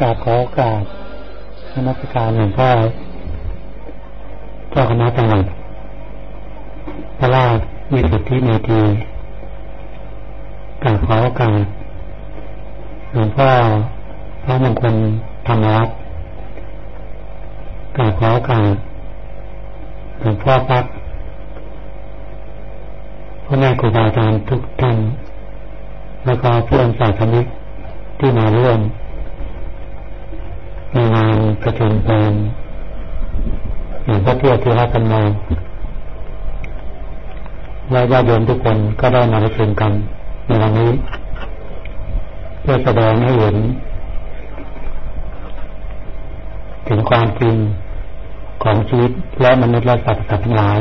กราบขอโอกาสนักการหลวงพ่อเจ้าคณะจังหวัดพระราชมีสุทธิเมธีกราบขอโอกาสหลวงพ่อพระมงคลธรรมรัตน์กราบขอโอกาสหลวงพ่อพักพ่อแม่ครูบาอาจารย์ทุกท่านแล้วก็เพื่อนสายคณิกที่มาร่วมใน งานประชุมเพลิงหลวงพ่อเทียวที่รักกันมาและญาติโยมทุกคนก็ได้มาประชุมกันในวันนี้ เพื่อแสดงให้เห็น ถึงความจริงของชีวิตและมนุษย์และสัตว์ทั้งหลาย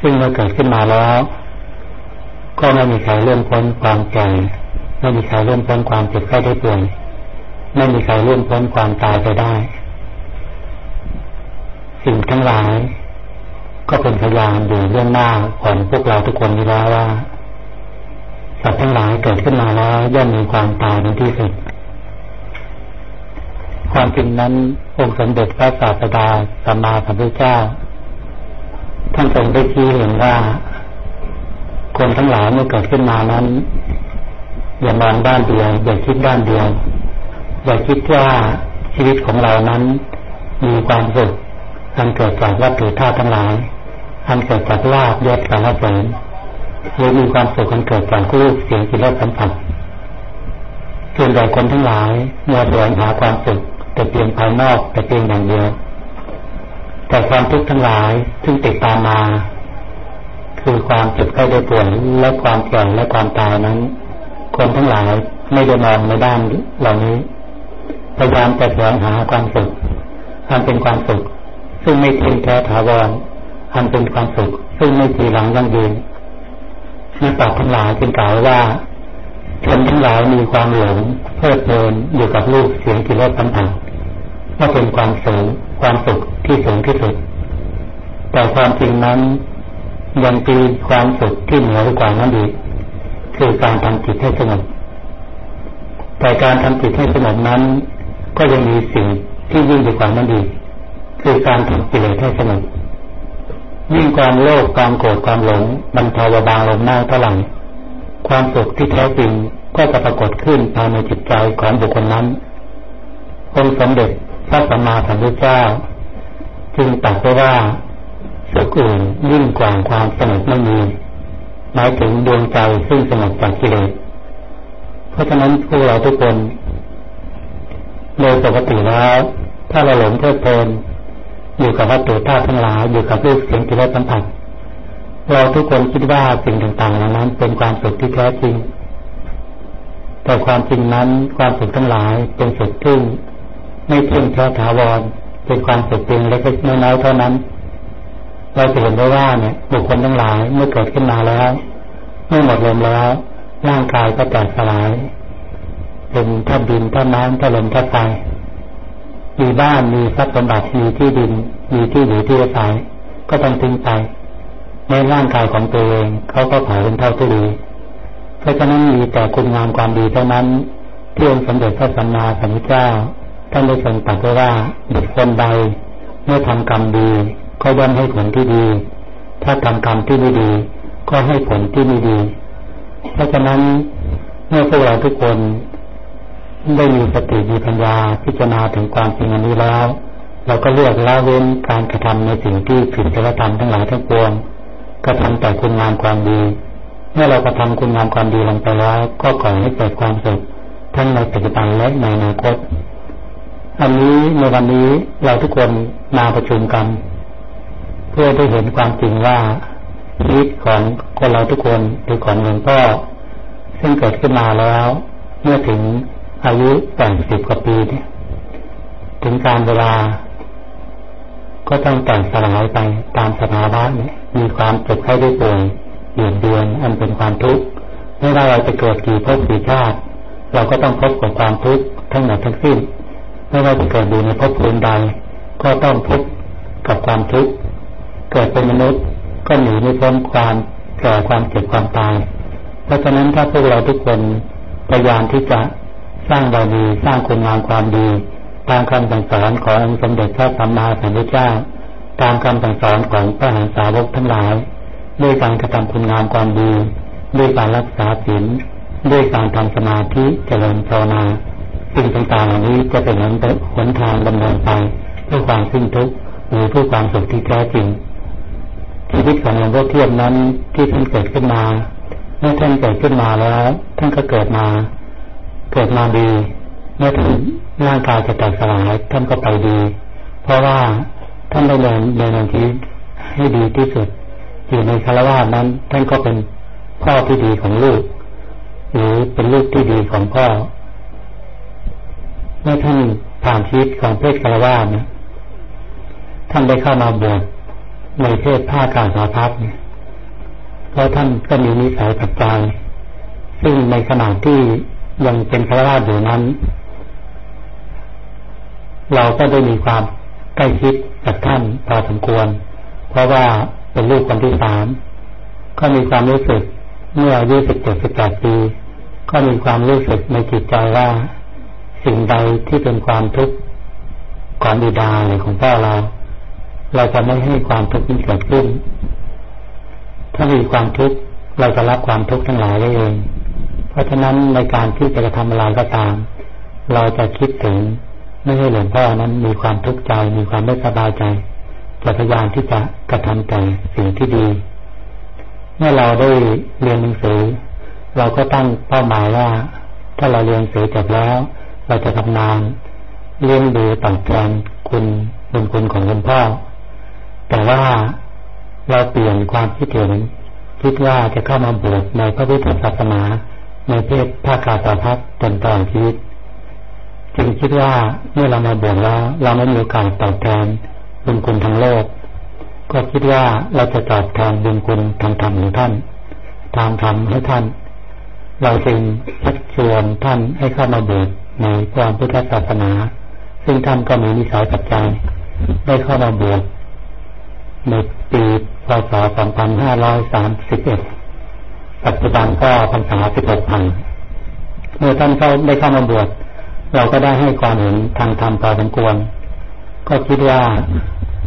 ซึ่งเมื่อเกิดขึ้นมาแล้ว ก็ไม่มีใครเลื่อนพ้นความแก่ไม่มีใครเลื่อนพ้นความเจ็บไข้ได้ป่วย ไม่มีใครเลื่อนพ้นความตายไปได้ สิ่งทั้งหลาย ก็เป็นพยานอยู่เรื่องหน้าของพวกเราทุกคนนี้แล้วว่าสัตว์ทั้งหลายเกิดขึ้นมาแล้วย่อมมีความตายในที่สุด ความจริงนั้นองค์สมเด็จพระศาสดาสัมมาสัมพุทธเจ้า ท่านทรงได้ชี้เห็นว่า คนทั้งหลายเมื่อเกิดขึ้นมานั้น อย่ามองด้านเดียว อย่าคิดด้านเดียว อย่าคิดว่าชีวิตของเรานั้นมีความสุขอันเกิดจากวัตถุธาตุทั้งหลายอันเกิดจากลาบยศสารเสริญหรือมีความสุขอันเกิดจากรูปเสียงกิเลสสัมผัสส่วนใหญ่คนทั้งหลายเมื่อแสวงหาความสุขแต่เพียงภายนอกแต่เพียงอย่างเดียว แต่ความทุกข์ทั้งหลายซึ่งติดตามมา คือความเจ็บไข้ได้ป่วยและความแก่และความตายนั้น คนทั้งหลายไม่ได้มองในด้านเหล่านี้ ยายามจะแสวงหาความสุขอันเป็นความสุข ซึ่งไม่เที่ยงแท้ถาวรอันเป็นความสุข ซึ่งไม่จีหลังยั่งยืนนักปราชญ์ทั้งหลายจึงกล่าวว่าชนทั้งหลายมีความหลงเพลิดเพลินอยู่กับรูปเสียงกิเลสสัมผัสว่าเป็นความสูงความสุขที่สูงที่สุด แต่ความจริงนั้นยังมีความสุขที่เหนือกว่านั้นอีกคือการทำจิตให้สงบแต่การทำจิตให้สงบนั้น ก็ยังมีสิ่งที่ยิ่งกว่านั้นอีกคือการทำกิเลสให้สงบยิ่งความโลภความโกรธความหลงบรรเทาบางลงหน้าเท่าไหร่ความสุขที่แท้จริงก็จะปรากฏขึ้นภายในจิตใจของบุคคลนั้นองค์สมเด็จพระสัมมาสัมพุทธเจ้า จึงตรัสไว้ว่าสุขอื่นยิ่งกว่าความสงบไม่มีหมายถึงดวงใจซึ่งสงบจากกิเลสเพราะฉะนั้นพวกเราทุกคน โดยปกติแล้ว ถ้าเราหลงเพลิดเพลินอยู่กับวัตถุธาตุทั้งหลายอยู่กับรูปเสียงกิเลสสัมผัสเราทุกคนคิดว่าสิ่งต่างๆเหล่านั้นเป็นความสุขที่แท้จริง แต่ความจริงนั้นความสุขทั้งหลายเป็นสุขที่งไม่เที่ยงแท้ถาวรเป็นความสุขเพียงเล็กๆน้อยๆเท่านั้น เราจะเห็นได้ว่าเนี่ยบุคคลทั้งหลายเมื่อเกิดขึ้นมาแล้ว เมื่อหมดลมแล้วร่างกายก็แตกสลาย เป็นท่าดินท่าน้ำท่าลมท่าไฟมีบ้านมีทรัพย์สมบัติมีที่ดิน มีที่อยู่ที่อาศัยก็ต้องทิ้งไปในร่างกายของตัวเองเขาก็เผาเป็นเท่าทุลีเพราะฉะนั้นมีแต่คุณงามความดีเท่านั้นที่องค์สมเด็จพระสัมมาสัมพุทธเจ้าท่านได้ทรงตรัสไว้ว่าบุคคลใดเมื่อทำกรรมดี ก็ย่อมให้ผลที่ดี ถ้าทำกรรมที่ไม่ดี ก็ให้ผลที่ไม่ดี เพราะฉะนั้นเมื่อพวกเราทุกคน ได้มีสติมีปัญญาพิจารณาถึงความจริงอันนี้แล้ว เราก็เลือกละเว้นการกระทำในสิ่งที่ผิดศีลธรรมทั้งหลายทั้งปวงกระทำแต่คุณงามความดี เมื่อเรากระทำคุณงามความดีลงไปแล้ว ก็ก่อให้เกิดความสุขทั้งในปัจจุบันและในอนาคต อันนี้ในวันนี้เราทุกคนมาประชุมกัน เพื่อได้เห็นความจริงว่าชีวิตของคนเราทุกคนหรือของหลวงพ่อซึ่งเกิดขึ้นมาแล้ว เมื่อถึง อายุแปดสิบกว่าปีเนี่ยถึงการเวลา ก็ต้องแต่งสลายไปตามสภาวะเนี่ยมีความเจ็บไข้ได้ป่วยเบียดเบียนอันเป็นความทุกข์ไม่ว่าเราจะเกิดกี่ภพกี่ชาติ เราก็ต้องพบกับความทุกข์ทั้งหมดทั้งสิ้น ไม่ว่าจะเกิดอยู่ในภพภูมิใด ก็ต้องพบกับความทุกข์ เกิดเป็นมนุษย์ก็หนีไม่พ้นความแก่ความเจ็บความตาย เพราะฉะนั้นถ้าพวกเราทุกคนพยายามที่จะ สร้างบารมีสร้างคุณงามความดี ตามคำสั่งสอนขององค์สมเด็จพระสัมมาสัมพุทธเจ้า ตามคำสั่งสอนของพระหันสาวกทั้งหลาย ด้วยการกระทำคุณงามความดี ด้วยการรักษาศีลด้วยการทำสมาธิเจริญภาวนาสิ่งต่างๆเหล่านี้จะเป็นหนทางดำเนินไปเพื่อความสิ้นทุกข์หรือเพื่อความสุขที่แท้จริงชีวิตของหลวงพ่อเทียมนั้นที่ท่านเกิดขึ้นมา เมื่อท่านเกิดขึ้นมาแล้ว ท่านก็เกิดมา เกิดมาดีเมื่อท่านร่างกายจะแตกสลายท่านก็ไปดี เพราะว่าท่านได้เรียนเรียนชีวิตให้ดีที่สุด อยู่ในคารวะนั้น ท่านก็เป็นพ่อที่ดีของลูก หรือเป็นลูกที่ดีของพ่อ เมื่อท่านผ่านชีวิตของเพศคารวะเนี่ยท่านได้เข้ามาบวชในเพศผ้ากาสาพัดเนี่ยเพราะท่านก็มีนิสัยปัจจัยซึ่งในขณะที่ ยังเป็นคารวะอยู่นั้น เราก็ได้มีความใกล้ชิดกับท่านพอสมควร เพราะว่าเป็นลูกคนที่สามก็มีความรู้สึกเมื่ออายุสิบเจ็ดสิบแปดปี ก็มีความรู้สึกในจิตใจว่า สิ่งใดที่เป็นความทุกข์ของบิดาหรือของพ่อเรา เราจะไม่ให้ความทุกข์นี้เกิดขึ้น ถ้ามีความทุกข์เราจะรับความทุกข์ทั้งหลายได้เอง เพราะฉะนั้นในการที่จะทำอะไรก็ตาม เราจะคิดถึงไม่ให้หลวงพ่อนั้นมีความทุกข์ใจมีความไม่สบายใจจะพยายามที่จะกระทำแต่สิ่งที่ดี เมื่อเราได้เรียนหนังสือ เราก็ตั้งเป้าหมายว่า ถ้าเราเรียนหนังสือจบแล้ว เราจะทำงานเลี้ยงดูตอบแทนคุณบุญคุณของคุณพ่อ แต่ว่าเราเปลี่ยนความคิดเห็นคิดว่าจะเข้ามาบวชในพระพุทธศาสนา ในเพศภาคาสาพัฒจนตลอดชีวิต จึงคิดว่าเมื่อเรามาบวชแล้ว เราไม่มีโอกาสตอบแทนบุญคุณทางโลก ก็คิดว่าเราจะตอบแทนบุญคุณทางธรรมของท่านทางธรรมให้ท่าน เราจึงชักชวนท่านให้เข้ามาบวชในความพุทธศาสนา ซึ่งท่านก็มีนิสัยปัจจัยได้เข้ามาบวชในปีพศ 2531 ปัจจุบันก็พรรษา16พันเมื่อท่านเข้าได้เข้ามาบวชเราก็ได้ให้ความเห็นทางธรรมพอสมควร ก็คิดว่า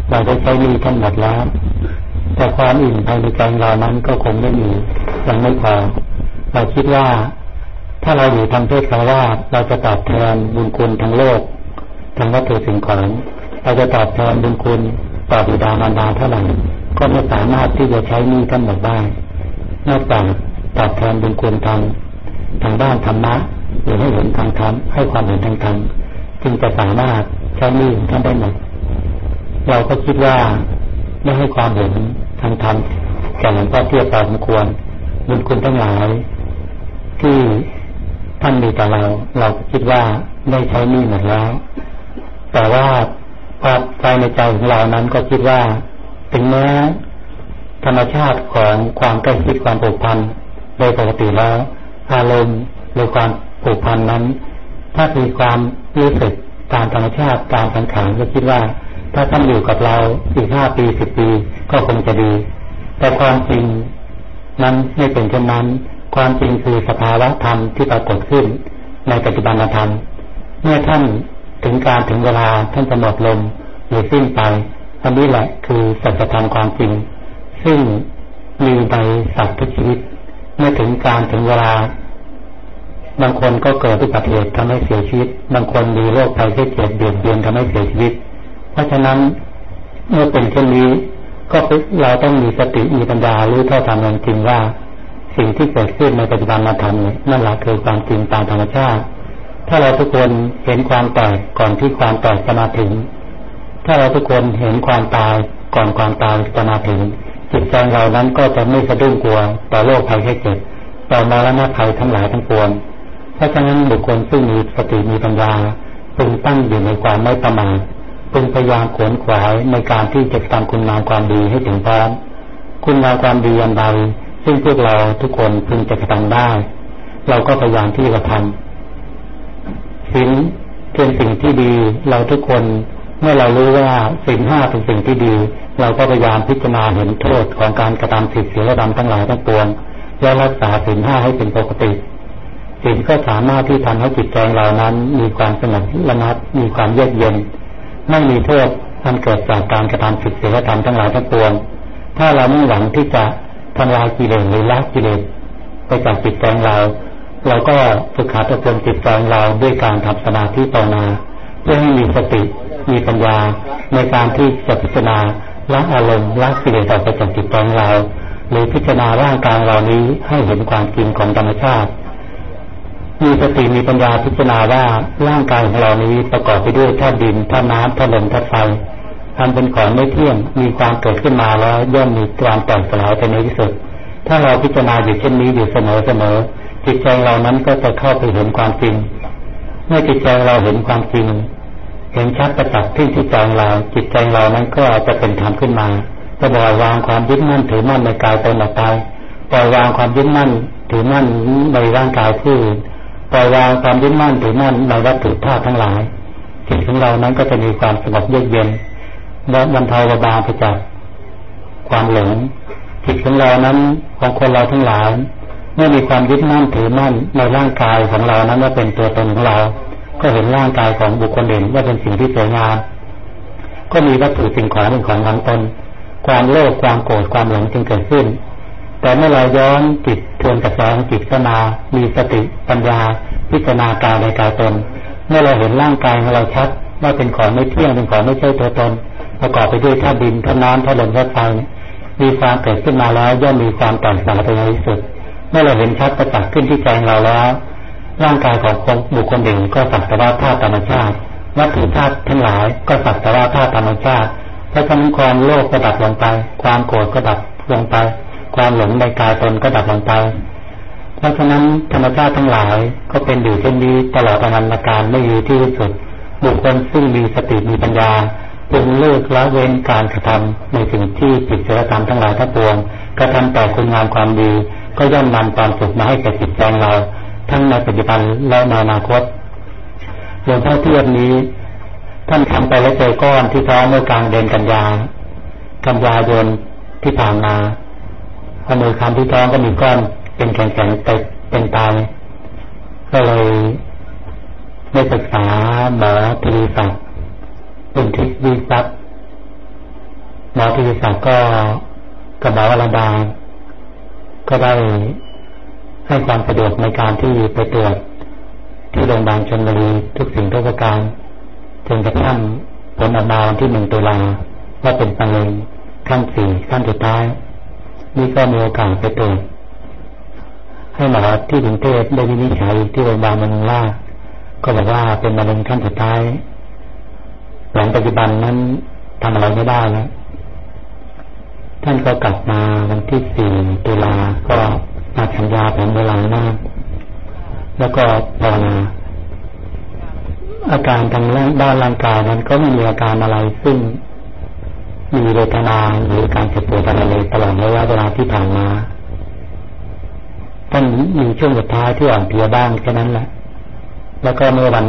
เราได้ใช้มีท่านหมดแล้ว แต่ความอิ่มภายในใจเรานั้นก็คงไม่มียังไม่พอเราคิดว่าถ้าเราอยู่ทางเพศคารวะเราจะตอบแทนบุญคุณทางโลกทางวัตถุสิ่งของเราจะตอบแทนบุญคุณต่อบิดามารดาเท่าไหร่ก็ไม่สามารถที่จะใช้หนี้ทั้งหมดได้นอกจาก ตอบแทนบุญคุณทางทางด้านธรรมะหรือให้เห็นทางธรรมให้ความเห็นทางธรรมจึงจะสามารถใช้หนี้ท่านได้หมดเราก็คิดว่าไม่ให้ความเห็นทางธรรมแก่หลวงพ่อเทียบพอสมควร บุญคุณทั้งหลาย ที่ท่านมีต่อเรา เราก็คิดว่าได้ใช้หนี้หมดแล้ว แต่ว่าความภายในใจของเรานั้นก็คิดว่าถึงแม้ธรรมชาติของความใกล้ชิดความผูกพัน โดยปกติแล้ว อารมณ์หรือความผูกพันนั้น ถ้ามีความรู้สึกตามธรรมชาติตามสังขารก็คิดว่า ถ้าท่านอยู่กับเราอีกห้าปีสิบปีก็คงจะดี แต่ความจริงนั้นไม่เป็นเช่นนั้น ความจริงคือสภาวะธรรมที่ปรากฏขึ้น ในปัจจุบันธรรม เมื่อท่านถึงการถึงเวลาท่านจะหมดลมหรือสิ้นไปอันนี้แหละคือสัจธรรมความจริง ซึ่งมีในสัตว์ทุกชีวิต เมื่อถึงการถึงเวลา บางคนก็เกิดอุบัติเหตุทำให้เสียชีวิต บางคนมีโรคภัยไข้เจ็บเบียดเบียนทำให้เสียชีวิต เพราะฉะนั้นเมื่อเป็นเช่นนี้ ก็เราต้องมีสติมีปัญญารู้เท่าทำจริงว่า สิ่งที่เกิดขึ้นในปัจจุบันมาทำเนี่ยนั่นแหละคือความจริงตามธรรมชาติ ถ้าเราทุกคนเห็นความแตกก่อนที่ความแตกจะมาถึง ถ้าเราทุกคนเห็นความตายก่อนความตายจะมาถึง จิตใจเรานั้นก็จะไม่สะดุ้งกลัวต่อโรคภัยแค่เจ็บต่อมารณะภัยทั้งหลายทั้งปวงเพราะฉะนั้นบุคคลซึ่งมีสติมีปัญญาพึงตั้งอยู่ในความไม่ประมาทพึงพยายามขวนขวายในการที่จะทำคุณงามความดีให้ถึงพร้อมคุณงามความดีอันใดซึ่งพวกเราทุกคนพึงจะกระทำได้ เราก็พยายามที่จะทำศีลเป็นสิ่งที่ดีเราทุกคน เมื่อเรารู้ว่าสิ่งห้าเป็นสิ่งที่ดี เราก็พยายามพิจารณาเห็นโทษของการกระทำผิดศีลธรรมทั้งหลายทั้งปวงแล้วรักษาสิ่งห้าให้เป็นปกติสิ่งก็สามารถที่ทำให้จิตใจเรานั้น มีความสงบระงับมีความเยือกเย็น ไม่มีโทษอันเกิดจากการกระทำผิดศีลธรรมทั้งหลายทั้งปวง ถ้าเราไม่หวังที่จะทำลายกิเลสหรือละกิเลสไปจากจิตใจเรา เราก็ฝึกหัดอบรมจิตใจเราด้วยการทำสมาธิภาวนา เพื่อให้มีสติมีปัญญาในการที่จะพิจารณาละอารมณ์ละกิเลสออกไปจากจิตใจเรา หรือพิจารณาร่างกายเรานี้ให้เห็นความจริงของธรรมชาติ มีสติมีปัญญาพิจารณาว่าร่างกายของเรานี้ประกอบไปด้วยธาตุดินธาตุน้ำธาตุลมธาตุไฟทำเป็นของไม่เที่ยงมีความเกิดขึ้นมาแล้วย่อมมีความแตกสลายไปในที่สุด ถ้าเราพิจารณาอยู่เช่นนี้อยู่เสมอเสมอจิตใจเรานั้นก็จะเข้าไปเห็นความจริง เมื่อจิตใจเราเห็นความจริง เห็นชัดประจักษ์ที่จิตใจเราจิตใจเรานั้นก็จะเป็นธรรมขึ้นมาจะปล่อยวางความยึดมั่นถือมั่นในกายตนออกไปปล่อยวางความยึดมั่นถือมั่นในร่างกายผู้อื่นปล่อยวางความยึดมั่นถือมั่นในวัตถุธาตุทั้งหลายจิตของเรานั้นก็จะมีความสงบเยือกเย็นและบรรเทาระบาไปจากความหลงจิตของเรานั้นของคนเราทั้งหลายเมื่อมีความยึดมั่นถือมั่นในร่างกายของเรานั้นว่าเป็นตัวตนของเรา ก็เห็นร่างกายของบุคคลอื่นว่าเป็นสิ่งที่สวยงาม ก็มีวัตถุสิ่งของเป็นของของตน ความโลภความโกรธความหลงจึงเกิดขึ้น แต่เมื่อเราย้อนจิตทวนกระแสของจิตเข้ามามีสติปัญญา พิจารณากายในกายตน เมื่อเราเห็นร่างกายของเราชัดว่าเป็นของไม่เที่ยงเป็นของไม่ใช่ตัวตน ประกอบไปด้วยธาตุดินธาตุน้ำธาตุลมธาตุไฟมีความเกิดขึ้นมาแล้วย่อมมีความต่างสายไปในที่สุด เมื่อเราเห็นชัดประจักษ์ขึ้นที่ใจเราแล้ว ร่างกายของบุคคลหนึ่งก็สักแต่ว่าธาตุธรรมชาติวัตถุธาตุทั้งหลายก็สักแต่ว่าธาตุธรรมชาติเพราะฉะนั้นความโลภก็ดับลงไป ความโกรธก็ดับลงไป ความหลงในกายตนก็ดับลงไป เพราะฉะนั้นธรรมชาติทั้งหลายก็เป็นอยู่เช่นนี้ตลอดอนันตการไม่มีที่สุด บุคคลซึ่งมีสติมีปัญญาจึงเลิกละเว้นการกระทำในสิ่งที่จิตเจริญทั้งหลายทั้งปวงกระทำแต่คุณงามความดีก็ย่อมนำความสุขมาให้แก่จิตใจเรา ทั้งในปัจจุบันและในอนาคตหลวงพ่อเทียบนี้ ท่านทำไปแล้วเจอก้อนที่ท้องเมื่อกลางเดือนกันยากันยายนที่ผ่านมาพอมือคำที่ท้องก็มีก้อนเป็นแข็งๆไปเป็นตายก็เลยได้ศึกษาหมอทีศักดิ์เป็นทิศวิสักหมอทีศักดิ์ก็กับหมอวรดาก็ได้ ให้ความสะดวกในการที่ไปตรวจที่โรงพยาบาลชนบุรีทุกสิ่งทุกประการจนกระทั่งผลออกมาวันที่หนึ่งตุลาว่าเป็นมะเร็งขั้นสี่ขั้นสุดท้าย นี่ก็มีโอกาสไปตรวจให้หมอที่กรุงเทพได้วินิจฉัยที่โรงพยาบาลมันล่าก็บอกว่าเป็นมะเร็งขั้นสุดท้ายหลังปัจจุบันนั้นทำอะไรไม่ได้แล้วท่านก็กลับมาวันที่สี่ตุลาก็ มาสัญญาผมเวลาหน้าแล้วก็ภาวนาอาการทางด้านร่างกายนั้นก็ไม่มีอาการอะไรซึ่งมีเวทนาหรือการเจ็บปวดอะไรเลยตลอดระยะเวลาที่ผ่านมาท่านมีช่วงสุดท้ายที่อ่อนเพลียบ้างแค่นั้นแหละ แล้วก็เมื่อวัน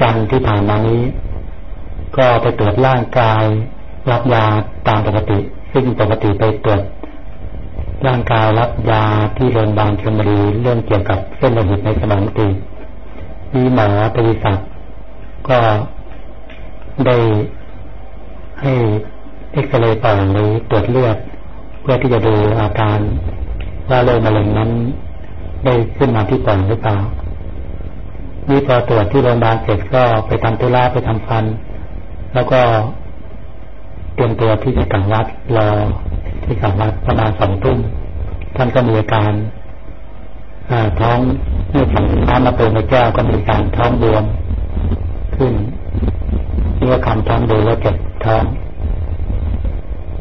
จันทร์ที่ผ่านมานี้ ก็ไปตรวจร่างกาย รับยาตามปกติ ซึ่งปกติไปตรวจ ร่างกายรับยาที่โรงพยาบาลชลบุรีเรื่องเกี่ยวกับเส้นโลหิตในสมองตีมีหมอปริษัทก็ได้ให้เอ็กซเรย์ปอดหรือตรวจเลือด เพื่อที่จะดูอาการว่าโรคมะเร็งนั้น ได้ขึ้นมาที่ปอดหรือเปล่านี่พอตรวจที่โรงพยาบาลเสร็จก็ไปทำตุลาไปทำฟัน แล้วก็เตรียมตัวที่จะกลับวัดรอ ที่กลับวัดประมาณสองทุ่มท่านก็มีอาการท้องเมื่อฉันน้ำมาเติมในแก้วก็มีการท้องบวมขึ้นเมื่อคำท้องดูแล้วเจ็บท้อง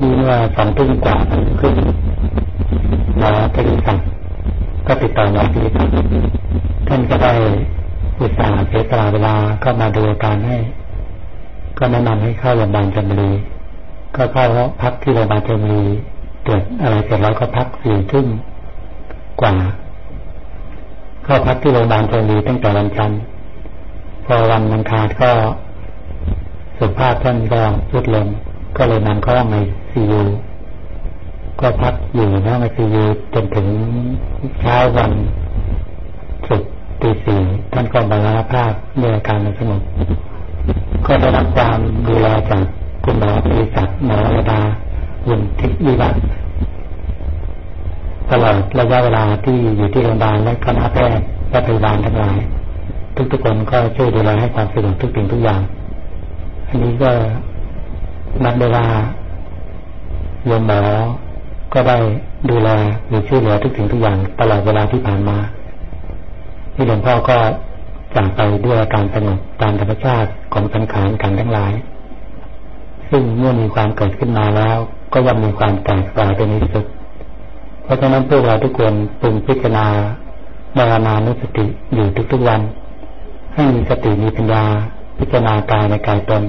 มีเมื่อสองทุ่มกว่าขึ้นมาไปดูสั่งก็ติดต่อมาที่ท่านก็ได้อุตส่าห์เสียตลาเวลาก็มาดูอาการให้ ก็แนะนำให้เข้าโรงพยาบาลจันทบุรีก็เข้าพักที่โรงพยาบาลจันทบุรี ตรวจอะไรเสร็จแล้วก็พักสี่ทุ่มกว่า เข้าพักที่โรงพยาบาลชลบุรีตั้งแต่วันจันทร์พอวันมังคารก็สุภาพท่านก็พุดลง ก็เลยนำเข้าห้องในซียูก็พักอยู่ในห้องไอซียูจนถึงเช้าวันสุดตีสี่ท่านก็บรรลุภาพด้วยอาการสงบก็ได้รับความดูแลจากคุณหมอบริษัทหมอระดา วุนทิพวิวัฒน์ตลอดระยะเวลาที่อยู่ที่โรงพยาบาลและคณะแพทย์และพยาบาลทั้งหลาย ทุกๆคนก็ช่วยดูแลให้ความสะดวกทุกสิ่งทุกอย่าง อันนี้ก็นับได้ว่าโยมหมอก็ได้ดูแลหรือช่วยเหลือทุกสิ่งทุกอย่างตลอดเวลาที่ผ่านมาที่หลวงพ่อก็จากไปด้วยอาการสงบตามธรรมชาติของสังขารกันทั้งหลาย ซึ่งเมื่อมีความเกิดขึ้นมาแล้ว ก็ย่อมมีความแตกสลายเป็นที่สุด เพราะฉะนั้นพวกเราทุกคนปรุงพิจารณาบารนานุสติอยู่ทุกๆวัน ให้มีสติมีปัญญา พิจารณากายในกายตน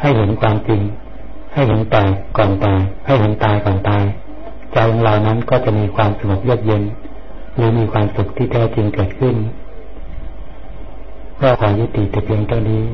ให้เห็นความจริง ให้เห็นตายก่อนตาย ให้เห็นตายก่อนตาย ใจของเรานั้นก็จะมีความสงบเยือกเย็นหรือมีความสุขที่แท้จริงเกิดขึ้นก็ขอยุติแต่เพียงเท่านี้